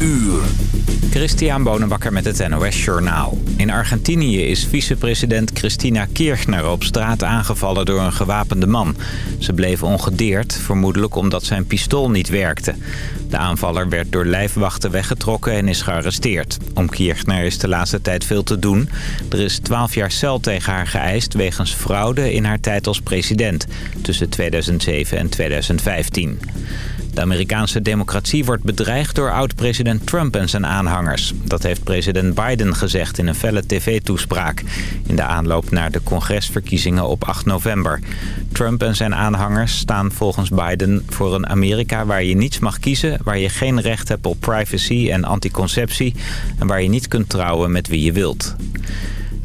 uur. Christian Bonenbakker met het NOS Journaal. In Argentinië is vicepresident Cristina Kirchner op straat aangevallen door een gewapende man. Ze bleef ongedeerd, vermoedelijk omdat zijn pistool niet werkte. De aanvaller werd door lijfwachten weggetrokken en is gearresteerd. Om Kirchner is de laatste tijd veel te doen. Er is 12 jaar cel tegen haar geëist wegens fraude in haar tijd als president... tussen 2007 en 2015. De Amerikaanse democratie wordt bedreigd door oud-president Trump en zijn aanhangers. Dat heeft president Biden gezegd in een felle tv-toespraak... in de aanloop naar de congresverkiezingen op 8 november. Trump en zijn aanhangers staan volgens Biden voor een Amerika waar je niets mag kiezen... waar je geen recht hebt op privacy en anticonceptie... en waar je niet kunt trouwen met wie je wilt.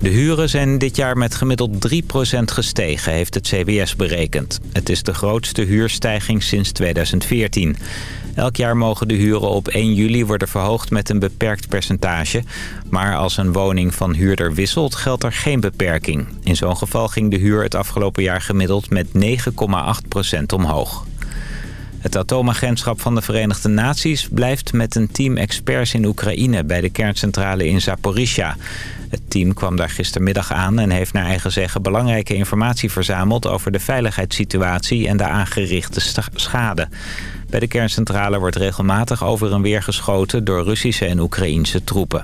De huren zijn dit jaar met gemiddeld 3% gestegen, heeft het CBS berekend. Het is de grootste huurstijging sinds 2014. Elk jaar mogen de huren op 1 juli worden verhoogd met een beperkt percentage. Maar als een woning van huurder wisselt, geldt er geen beperking. In zo'n geval ging de huur het afgelopen jaar gemiddeld met 9,8% omhoog. Het atoomagentschap van de Verenigde Naties blijft met een team experts in Oekraïne bij de kerncentrale in Zaporizhia. Het team kwam daar gistermiddag aan en heeft naar eigen zeggen belangrijke informatie verzameld over de veiligheidssituatie en de aangerichte schade. Bij de kerncentrale wordt regelmatig over en weer geschoten door Russische en Oekraïense troepen.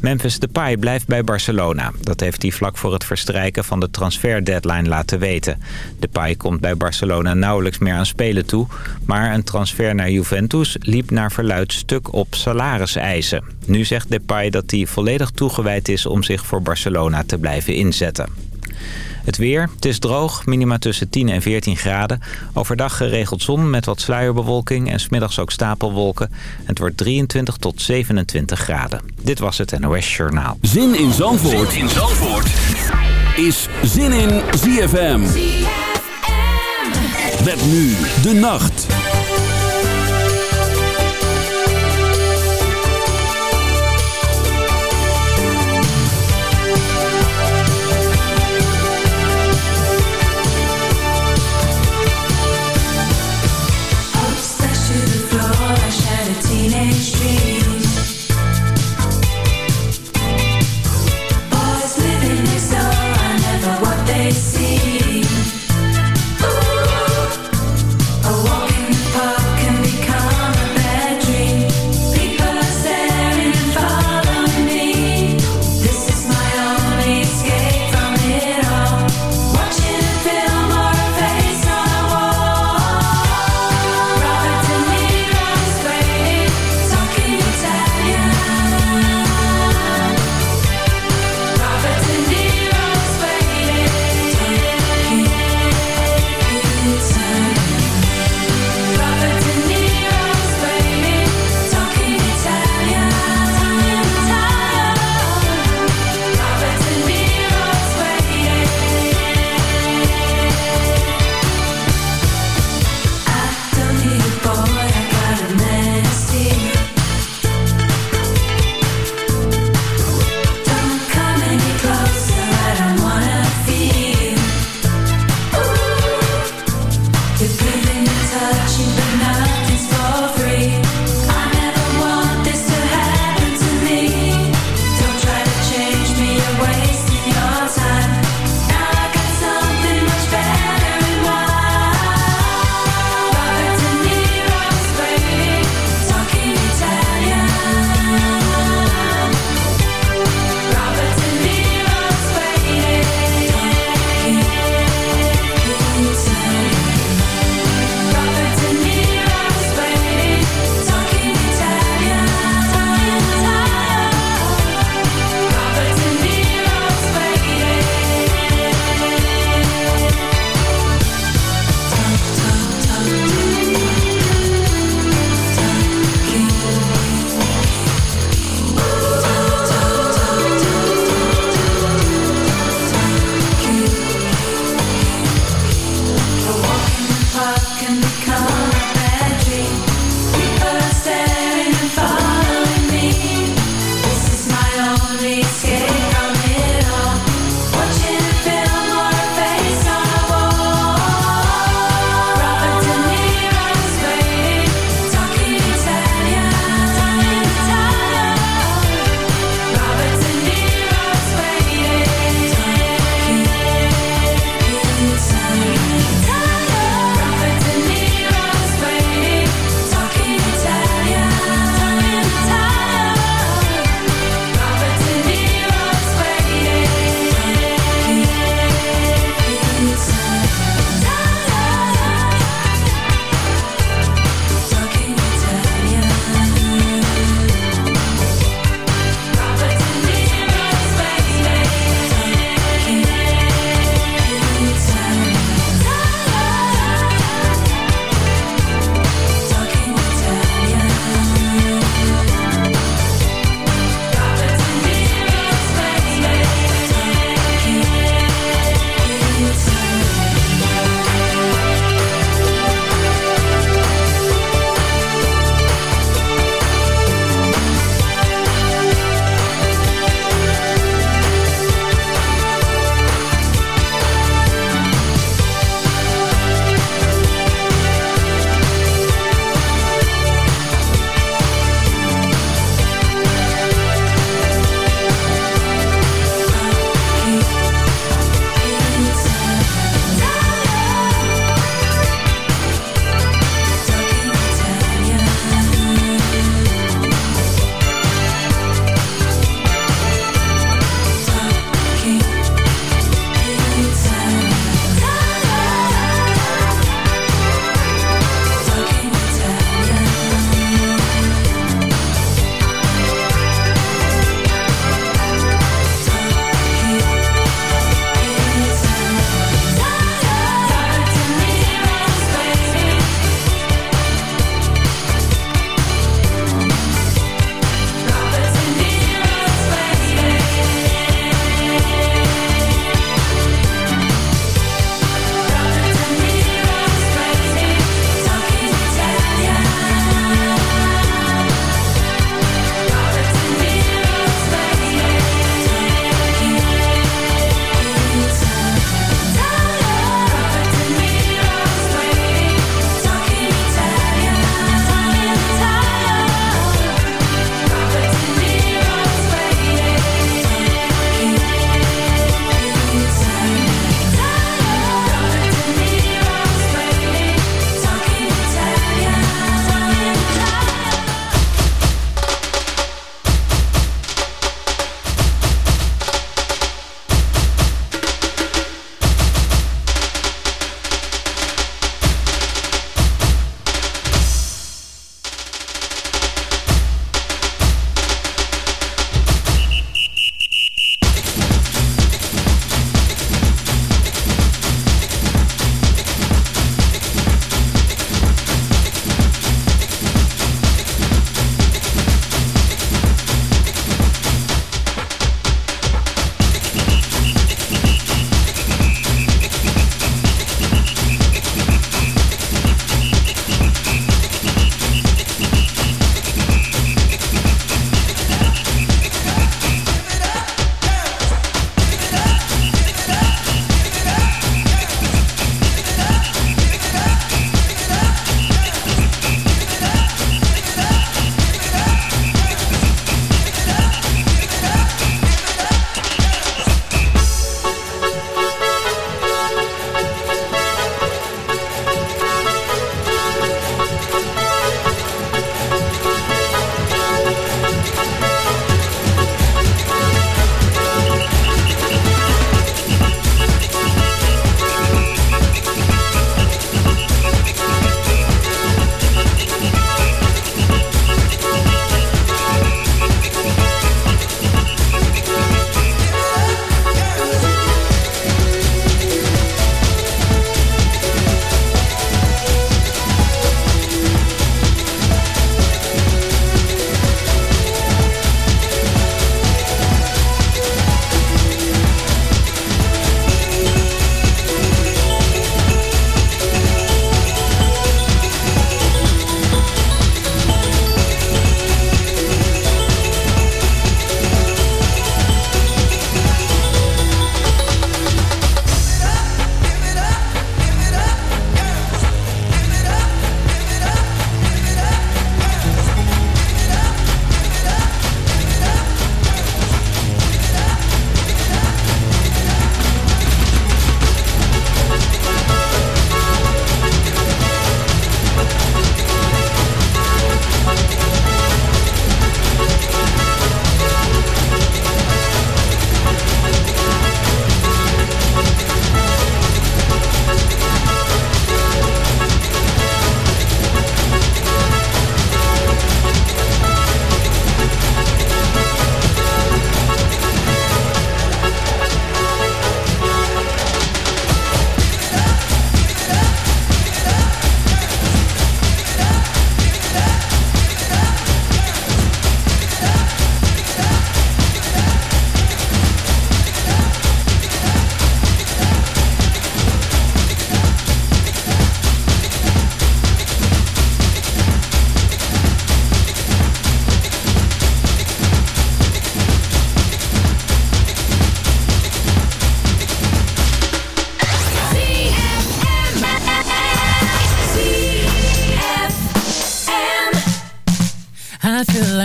Memphis Depay blijft bij Barcelona. Dat heeft hij vlak voor het verstrijken van de transfer-deadline laten weten. Depay komt bij Barcelona nauwelijks meer aan spelen toe... maar een transfer naar Juventus liep naar verluid stuk op salariseisen. Nu zegt Depay dat hij volledig toegewijd is om zich voor Barcelona te blijven inzetten. Het weer, het is droog, minima tussen 10 en 14 graden. Overdag geregeld zon met wat sluierbewolking en smiddags ook stapelwolken. Het wordt 23 tot 27 graden. Dit was het NOS Journaal. Zin in Zandvoort, zin in Zandvoort. is Zin in ZFM. ZFM. Met nu de nacht.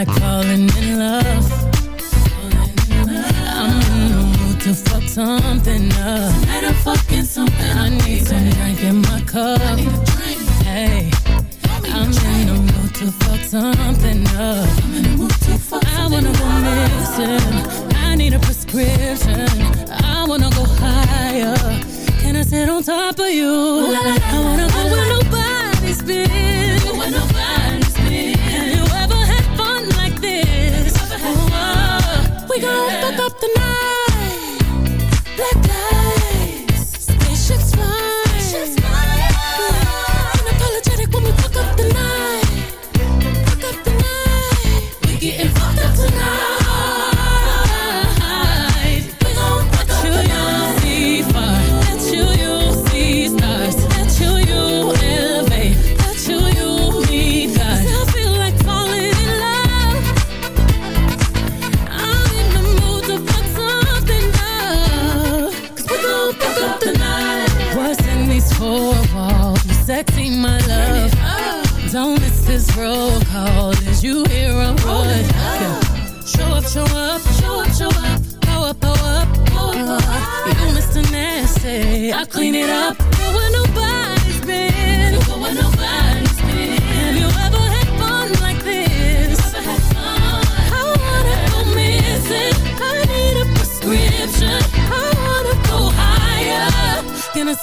Calling in love. I'm in the mood to fuck something up. Tonight I'm fucking something. I need some drink in my cup. Hey, I'm in the mood to fuck something up. I wanna go missing. I need a prescription. I wanna go higher. Can I sit on top of you? I wanna go where nobody's been. we gon' fuck up the night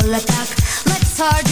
full attack. Let's charge.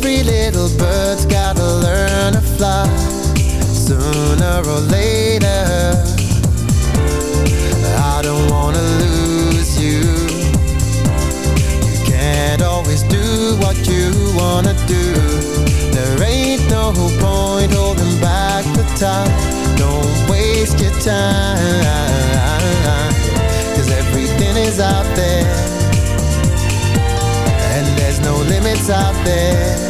Every little bird's gotta learn to fly. Sooner or later. I don't wanna lose you. You can't always do what you wanna do. There ain't no point holding back the time. Don't waste your time. Cause everything is out there. And there's no limits out there.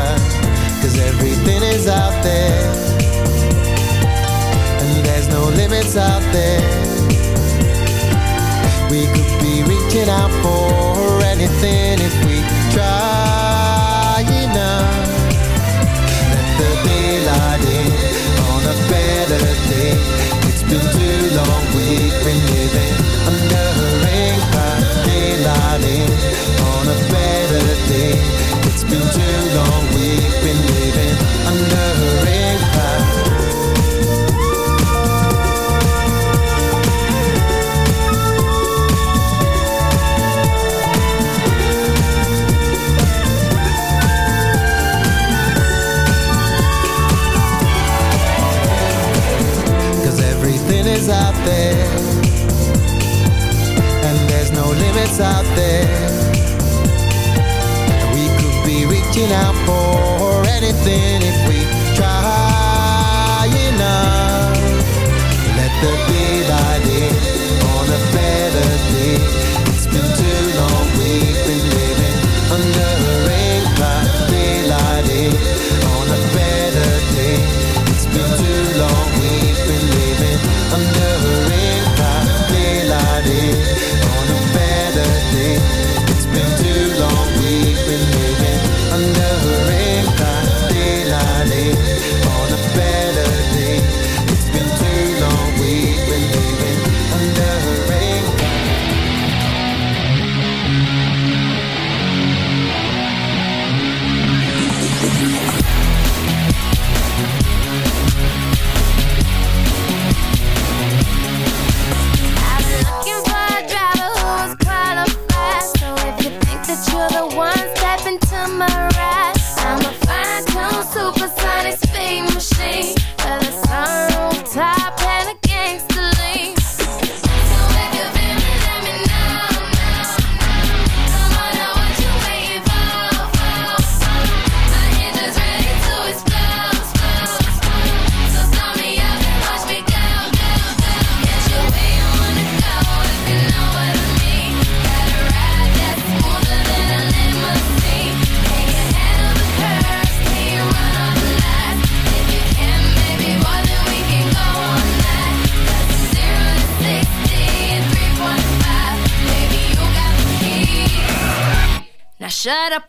Everything is out there. And there's no limits out there. We could be reaching out for anything if we try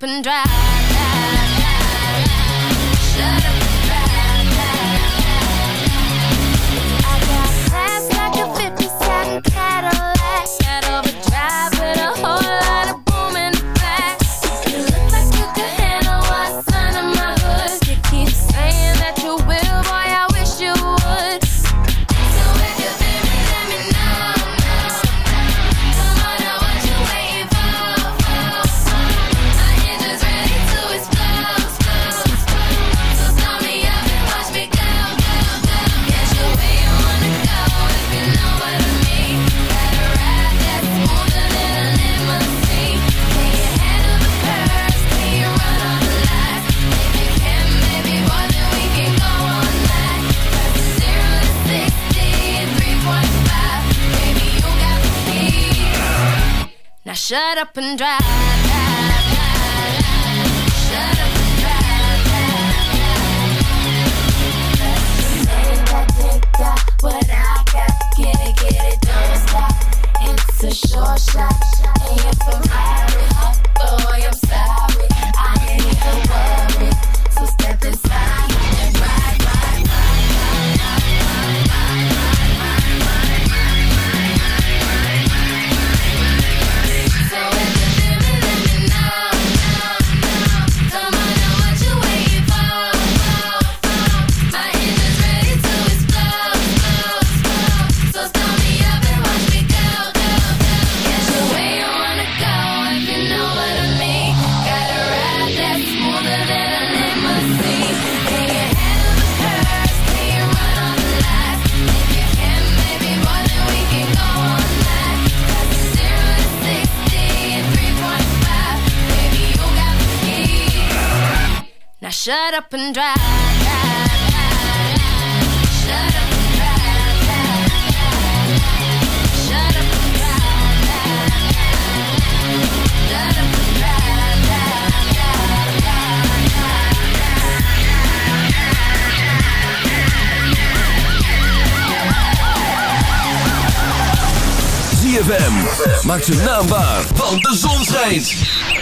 and dry. up and shut up and drive. Shut up and up and maak ze naambaar, want de zon schijnt.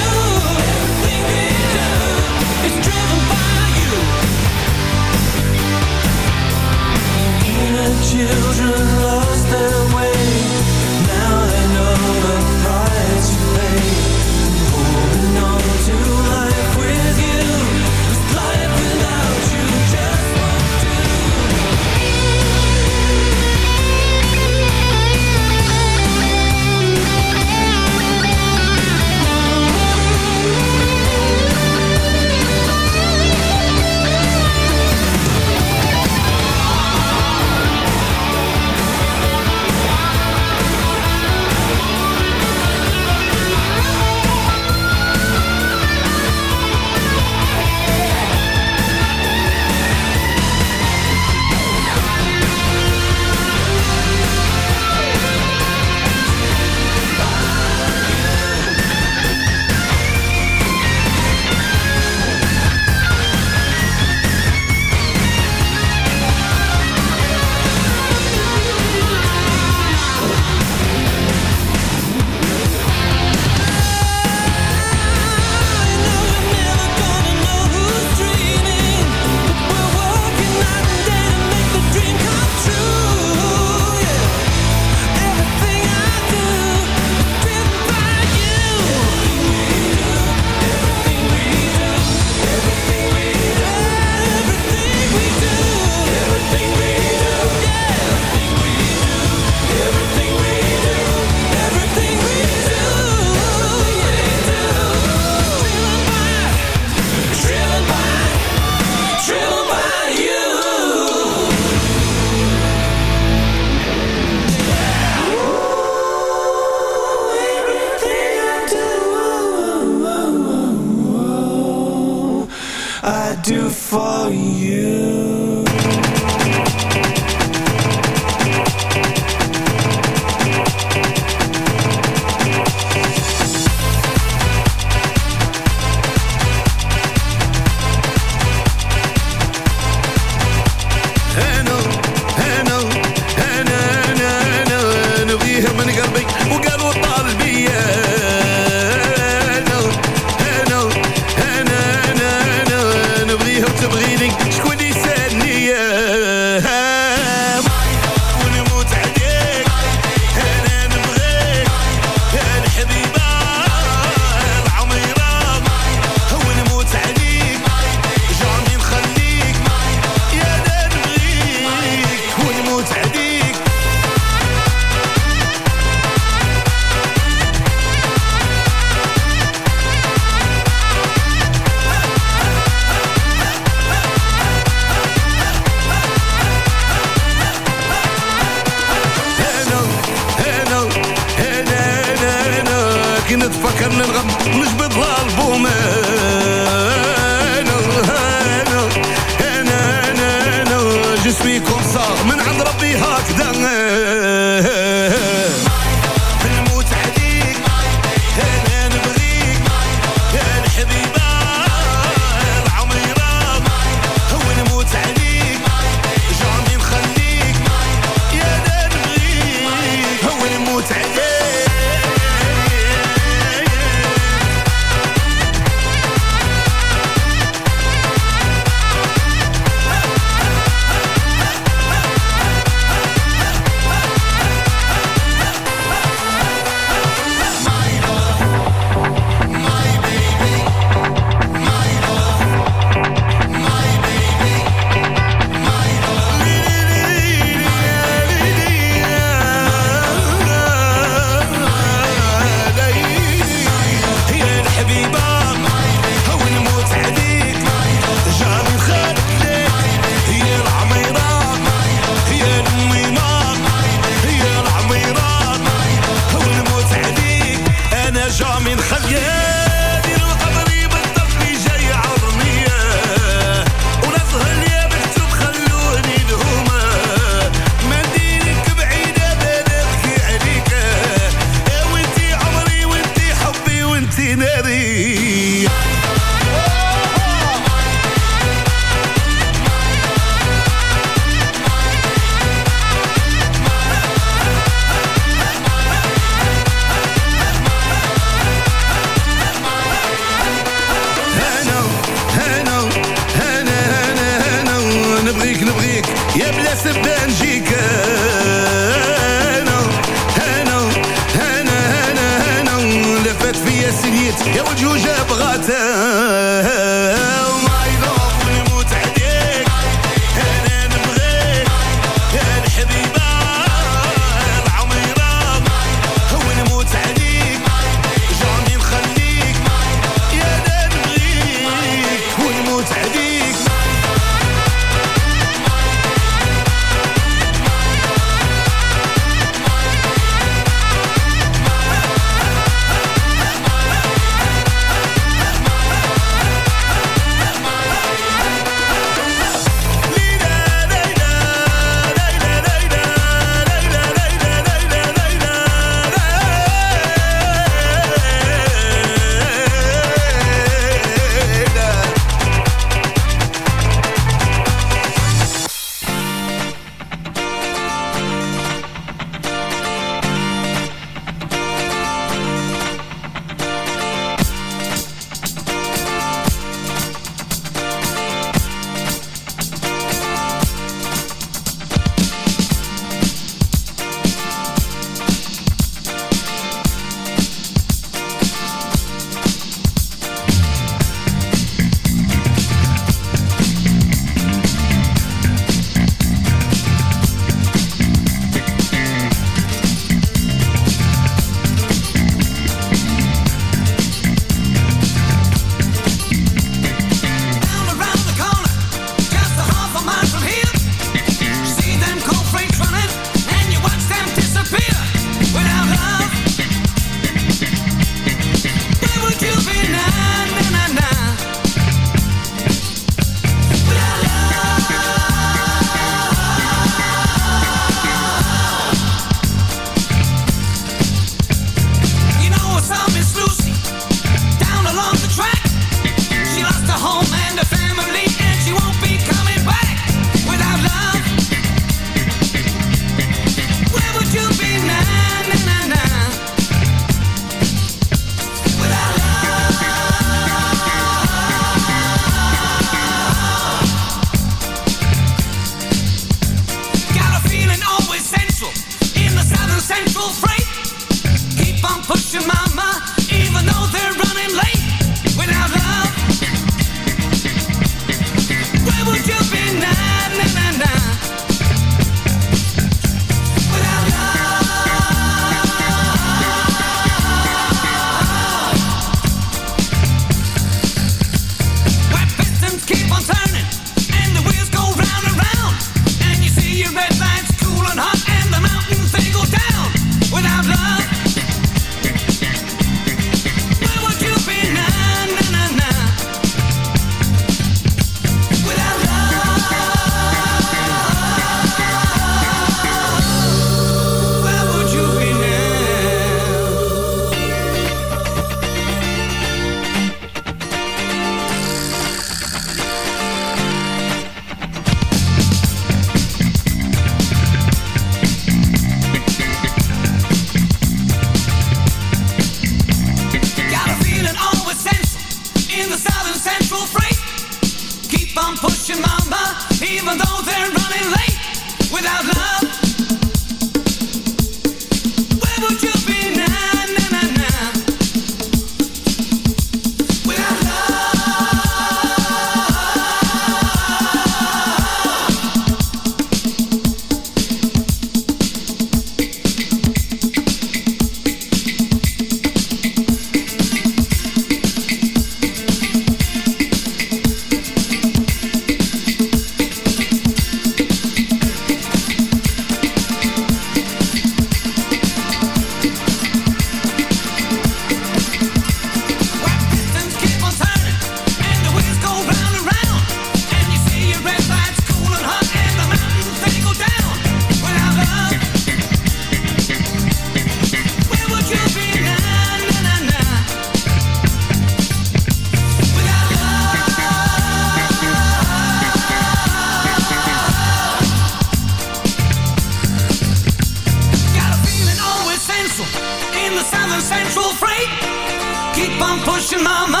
Mama,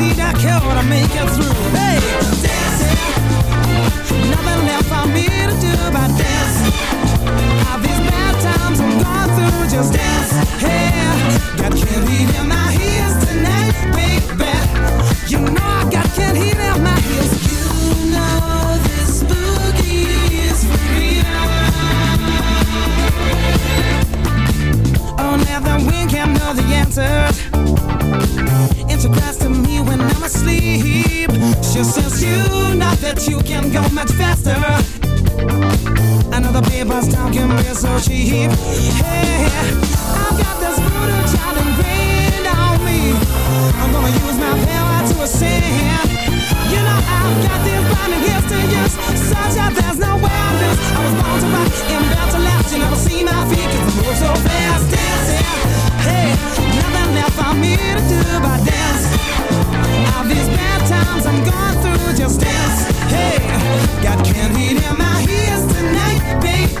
Need a cure to make it through. Dancing, nothing left for me to do but dance. All these bad times I'm going through, just dance. Got candy in my tonight. You know I got candy in my. You know this boogie is oh, the wind can know the answers. It's cries to me when I'm asleep. She says you know that you can go much faster. Another so cheap. Hey, I've got this child on me. I'm gonna use my power to ascend. You know I've got to use, there's no I was born to rock to last. You never see my move so fast. Hey, for me to do dance. These bad times I'm going through, just dance. Hey, got candy in my ears tonight, baby.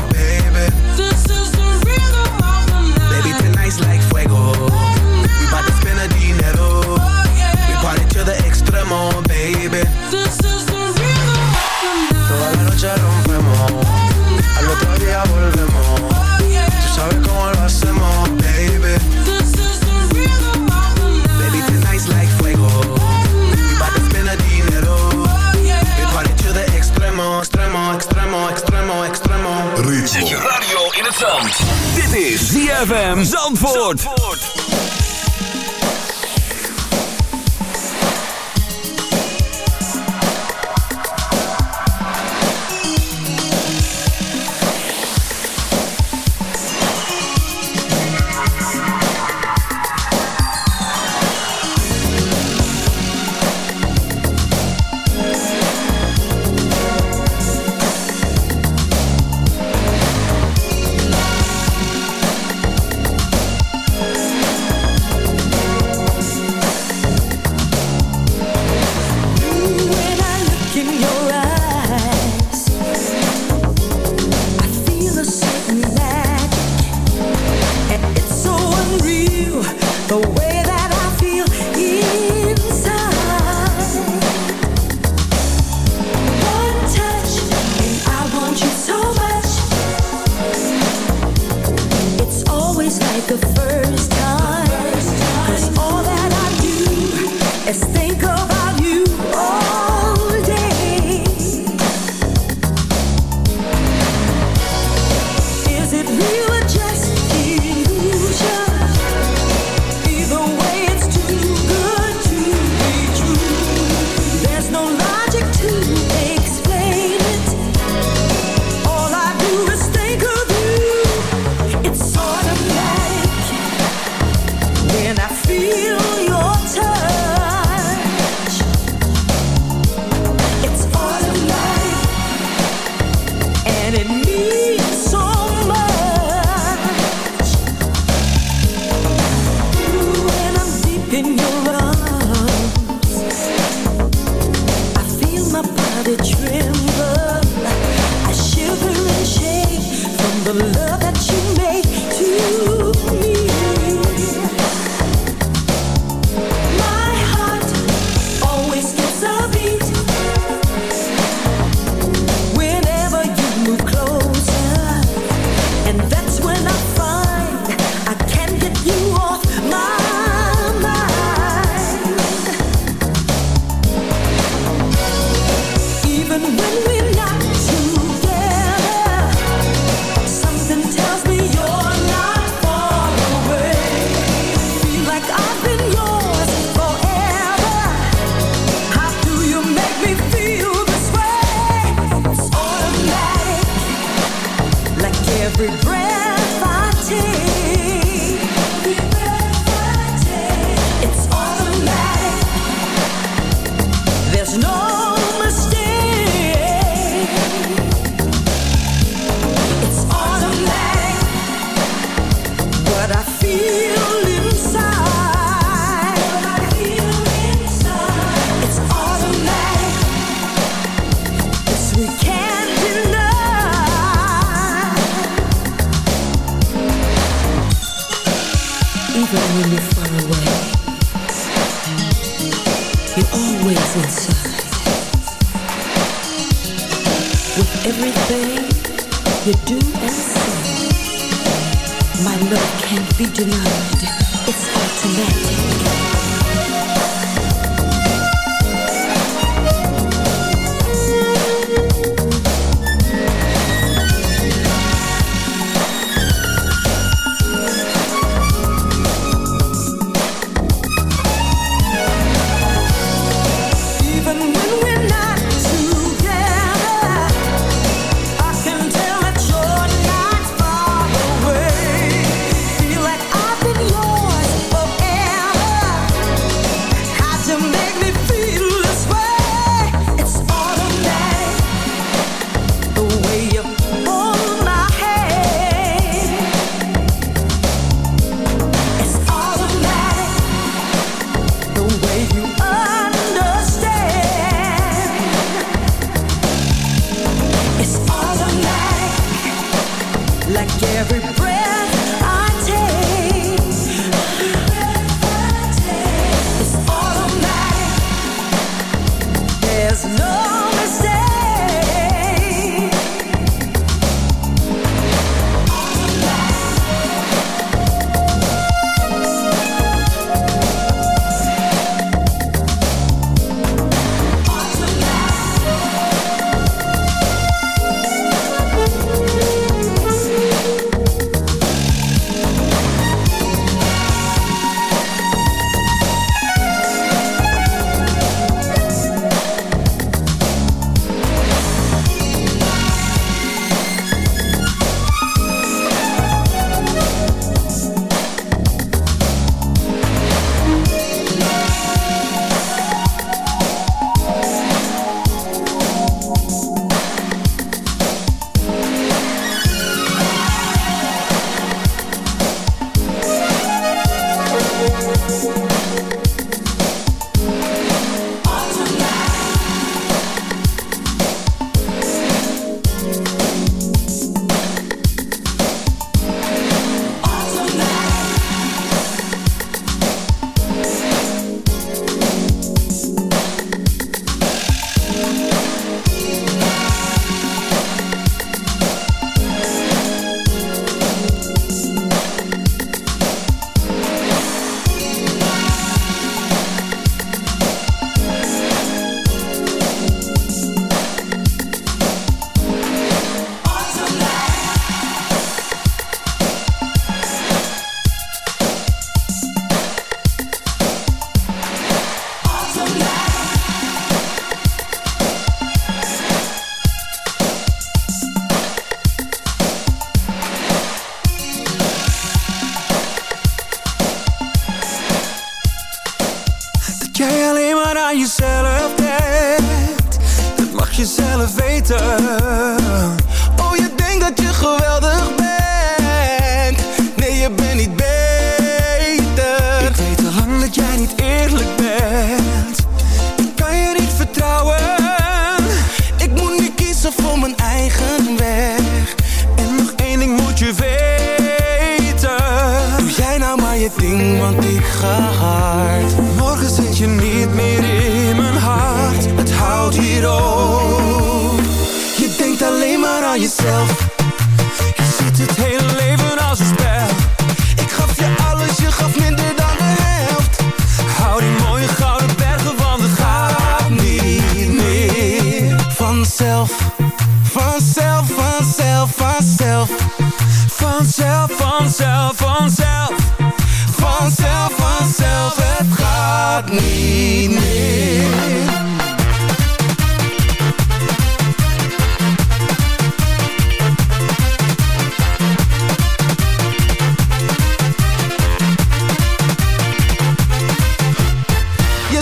extremo, extremo, extremo, extremo, extremo. Zet je radio in het zand. Dit is ZFM Zandvoort. When in your arms, Je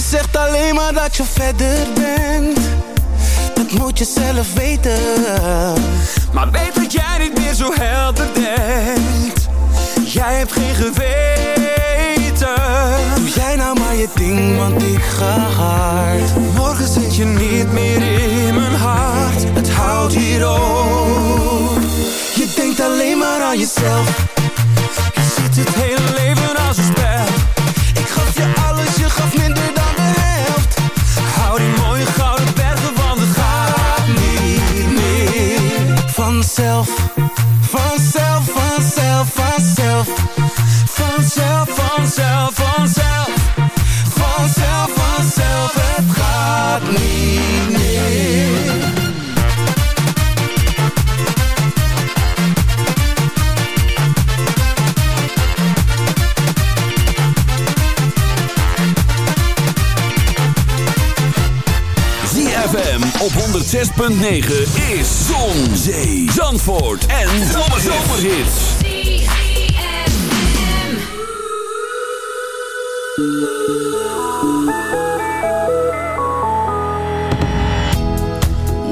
zegt alleen maar dat je verder bent. Dat moet je zelf weten. Maar weet dat jij niet meer zo helder bent. Jij hebt geen geweten. Wij namen nou je ik. Morgen zit je niet meer in mijn hart, het houdt hier op. Je denkt alleen maar aan jezelf, je ziet het hele 106.9 is Zon, Zee, Zandvoort en Zomerhits.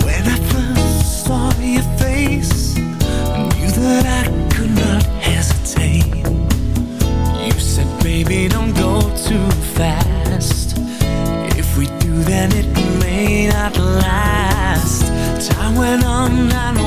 When I first saw your face, I knew that I could not hesitate. You said, baby, don't go too fast. If we do, then it may not last. when I'm not.